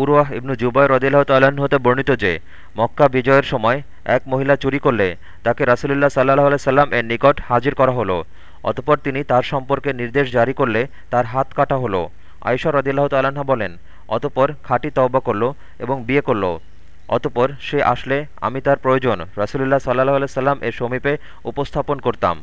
উরওয়াহ ইবনু জুবাই রদিল্লাহ তাল্লাহ্ন হতে বর্ণিত যে, মক্কা বিজয়ের সময় এক মহিলা চুরি করলে তাকে রাসুলুল্লাহ সাল্লাহ আলাই সাল্লাম এর নিকট হাজির করা হলো। অতপর তিনি তার সম্পর্কে নির্দেশ জারি করলে তার হাত কাটা হলো। আয়সা রদিল্লাহ তাল্লাহা বলেন, অতপর খাঁটি তওবা করল এবং বিয়ে করল। অতপর সে আসলে, আমি তার প্রয়োজন, রাসুলুল্লাহ সাল্লাহ আলাই সাল্লাম এর সমীপে উপস্থাপন করতাম।